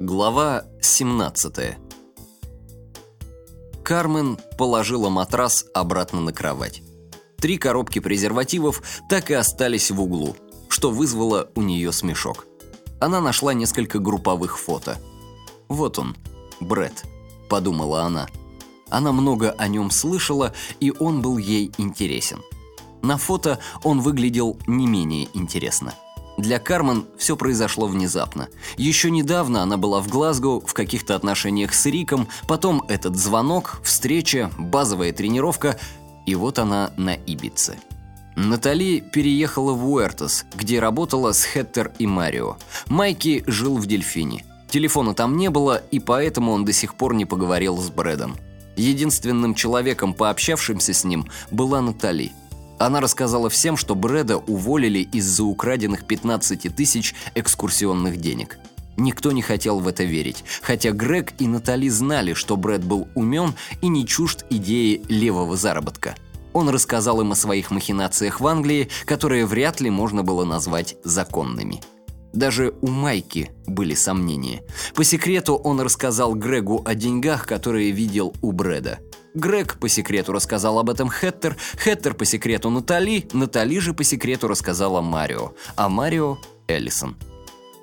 Глава 17 Кармен положила матрас обратно на кровать. Три коробки презервативов так и остались в углу, что вызвало у нее смешок. Она нашла несколько групповых фото. «Вот он, Брэд», — подумала она. Она много о нем слышала, и он был ей интересен. На фото он выглядел не менее интересно. Для Кармен все произошло внезапно. Еще недавно она была в Глазго в каких-то отношениях с Риком, потом этот звонок, встреча, базовая тренировка, и вот она на Ибице. Натали переехала в Уэртос, где работала с Хеттер и Марио. Майки жил в Дельфине. Телефона там не было, и поэтому он до сих пор не поговорил с Брэдом. Единственным человеком, пообщавшимся с ним, была Натали – она рассказала всем, что Брэда уволили из-за украденных 15 тысяч экскурсионных денег. Никто не хотел в это верить, хотя Грег и Натали знали, что Брэд был умен и не чужд идеи левого заработка. Он рассказал им о своих махинациях в Англии, которые вряд ли можно было назвать законными. Даже у Майки были сомнения. По секрету он рассказал Грегу о деньгах, которые видел у Брэда – Грег по секрету рассказал об этом Хеттер, Хеттер по секрету Натали, Натали же по секрету рассказала Марио, а Марио – Эллисон.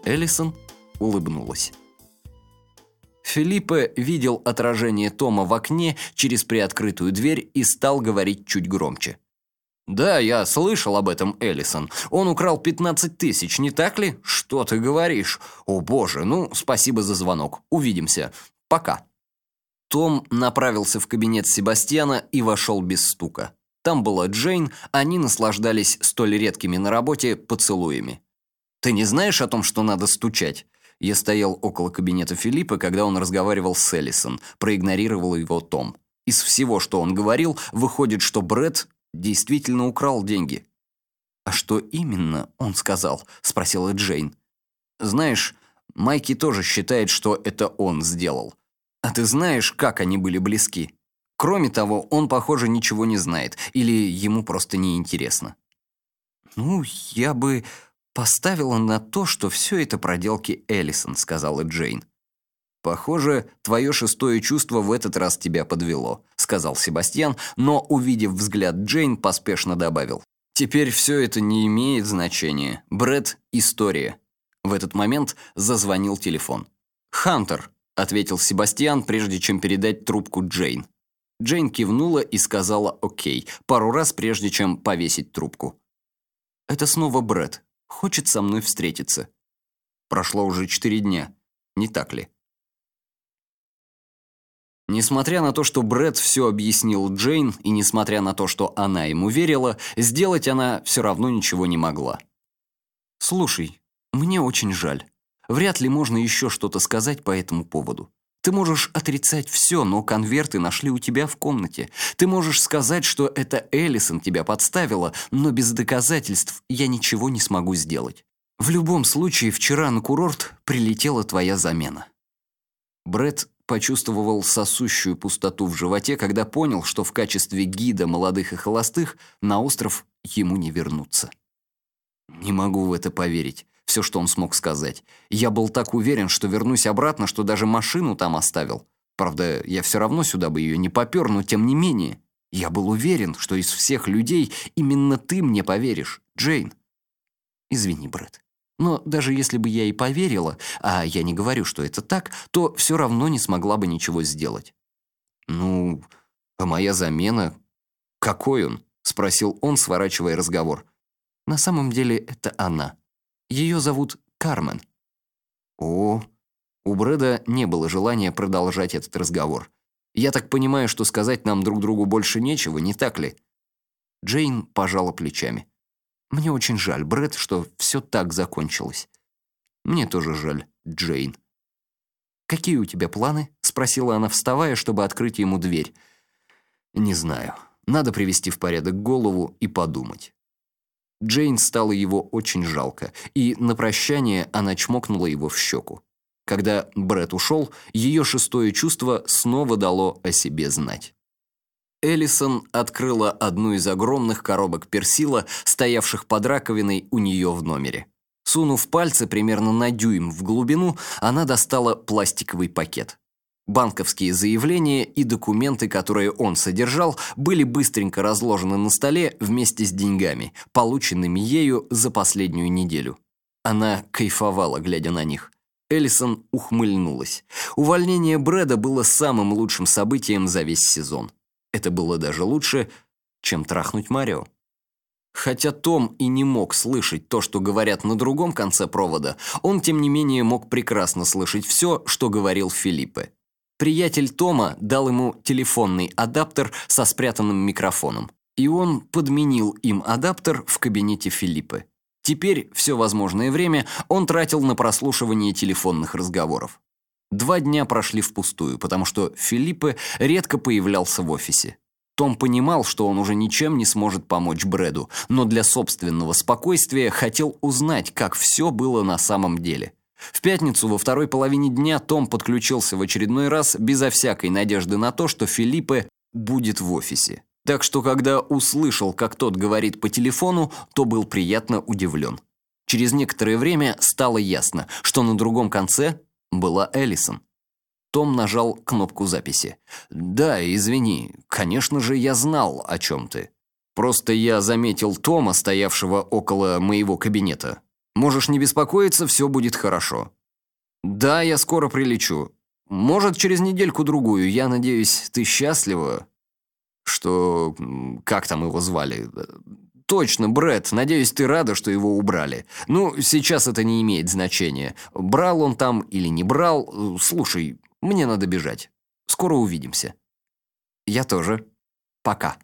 Эллисон улыбнулась. Филиппе видел отражение Тома в окне через приоткрытую дверь и стал говорить чуть громче. «Да, я слышал об этом, Эллисон. Он украл 15 тысяч, не так ли? Что ты говоришь? О боже, ну, спасибо за звонок. Увидимся. Пока». Том направился в кабинет Себастьяна и вошел без стука. Там была Джейн, они наслаждались столь редкими на работе поцелуями. «Ты не знаешь о том, что надо стучать?» Я стоял около кабинета Филиппа, когда он разговаривал с Эллисон, проигнорировал его Том. Из всего, что он говорил, выходит, что Брэд действительно украл деньги. «А что именно он сказал?» – спросила Джейн. «Знаешь, Майки тоже считает, что это он сделал. А ты знаешь, как они были близки? Кроме того, он, похоже, ничего не знает, или ему просто не интересно. Ну, я бы поставила на то, что все это проделки Эллисон, сказала Джейн. Похоже, твое шестое чувство в этот раз тебя подвело, сказал Себастьян, но увидев взгляд Джейн, поспешно добавил: Теперь все это не имеет значения. Брэд история. В этот момент зазвонил телефон. Хантер, ответил Себастьян, прежде чем передать трубку Джейн. Джейн кивнула и сказала «Окей», пару раз прежде чем повесить трубку. «Это снова Брэд. Хочет со мной встретиться». Прошло уже четыре дня, не так ли? Несмотря на то, что Брэд все объяснил Джейн, и несмотря на то, что она ему верила, сделать она все равно ничего не могла. «Слушай, мне очень жаль. Вряд ли можно еще что-то сказать по этому поводу. Ты можешь отрицать все, но конверты нашли у тебя в комнате. Ты можешь сказать, что это Эллисон тебя подставила, но без доказательств я ничего не смогу сделать. В любом случае, вчера на курорт прилетела твоя замена. Бред почувствовал сосущую пустоту в животе, когда понял, что в качестве гида молодых и холостых на остров ему не вернуться. Не могу в это поверить все, что он смог сказать. Я был так уверен, что вернусь обратно, что даже машину там оставил. Правда, я все равно сюда бы ее не попер, но тем не менее. Я был уверен, что из всех людей именно ты мне поверишь, Джейн. Извини, Брэд. Но даже если бы я и поверила, а я не говорю, что это так, то все равно не смогла бы ничего сделать. Ну, а моя замена... Какой он? Спросил он, сворачивая разговор. На самом деле это она. Ее зовут Кармен». «О, у Брэда не было желания продолжать этот разговор. Я так понимаю, что сказать нам друг другу больше нечего, не так ли?» Джейн пожала плечами. «Мне очень жаль, Брэд, что все так закончилось. Мне тоже жаль, Джейн». «Какие у тебя планы?» — спросила она, вставая, чтобы открыть ему дверь. «Не знаю. Надо привести в порядок голову и подумать. Джейн стало его очень жалко, и на прощание она чмокнула его в щеку. Когда Брэд ушел, ее шестое чувство снова дало о себе знать. Эллисон открыла одну из огромных коробок персила, стоявших под раковиной у нее в номере. Сунув пальцы примерно на дюйм в глубину, она достала пластиковый пакет. Банковские заявления и документы, которые он содержал, были быстренько разложены на столе вместе с деньгами, полученными ею за последнюю неделю. Она кайфовала, глядя на них. Эллисон ухмыльнулась. Увольнение Брэда было самым лучшим событием за весь сезон. Это было даже лучше, чем трахнуть Марио. Хотя Том и не мог слышать то, что говорят на другом конце провода, он, тем не менее, мог прекрасно слышать все, что говорил Филиппе. Приятель Тома дал ему телефонный адаптер со спрятанным микрофоном, и он подменил им адаптер в кабинете Филиппы. Теперь все возможное время он тратил на прослушивание телефонных разговоров. Два дня прошли впустую, потому что Филиппе редко появлялся в офисе. Том понимал, что он уже ничем не сможет помочь Брэду, но для собственного спокойствия хотел узнать, как все было на самом деле. В пятницу во второй половине дня Том подключился в очередной раз безо всякой надежды на то, что Филиппе будет в офисе. Так что когда услышал, как тот говорит по телефону, то был приятно удивлен. Через некоторое время стало ясно, что на другом конце была Эллисон. Том нажал кнопку записи. «Да, извини. Конечно же, я знал, о чем ты. Просто я заметил Тома, стоявшего около моего кабинета. Можешь не беспокоиться, все будет хорошо. Да, я скоро прилечу. Может, через недельку-другую. Я надеюсь, ты счастлива? Что... Как там его звали? Точно, Брэд. Надеюсь, ты рада, что его убрали. Ну, сейчас это не имеет значения. Брал он там или не брал. Слушай, мне надо бежать. Скоро увидимся. Я тоже. Пока.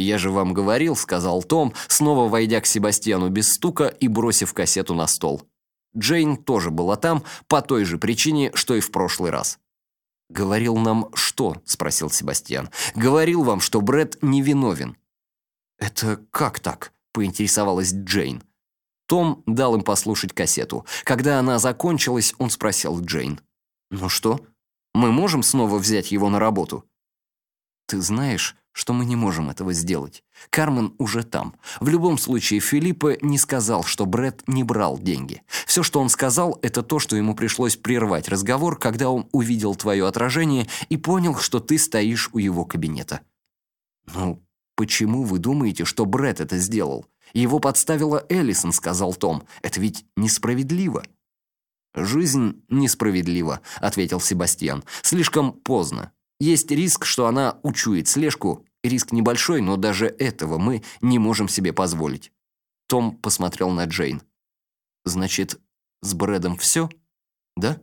Я же вам говорил, сказал Том, снова войдя к Себастьяну без стука и бросив кассету на стол. Джейн тоже была там по той же причине, что и в прошлый раз. Говорил нам что? спросил Себастьян. Говорил вам, что Брэд невиновен. Это как так? поинтересовалась Джейн. Том дал им послушать кассету. Когда она закончилась, он спросил Джейн: «Ну что, мы можем снова взять его на работу?» «Ты знаешь, что мы не можем этого сделать. Кармен уже там. В любом случае, Филиппа не сказал, что Бред не брал деньги. Все, что он сказал, это то, что ему пришлось прервать разговор, когда он увидел твое отражение и понял, что ты стоишь у его кабинета». «Ну, почему вы думаете, что Бред это сделал? Его подставила Эллисон», — сказал Том. «Это ведь несправедливо». «Жизнь несправедлива», — ответил Себастьян. «Слишком поздно. Есть риск, что она учует слежку. Риск небольшой, но даже этого мы не можем себе позволить». Том посмотрел на Джейн. «Значит, с Брэдом все? Да?»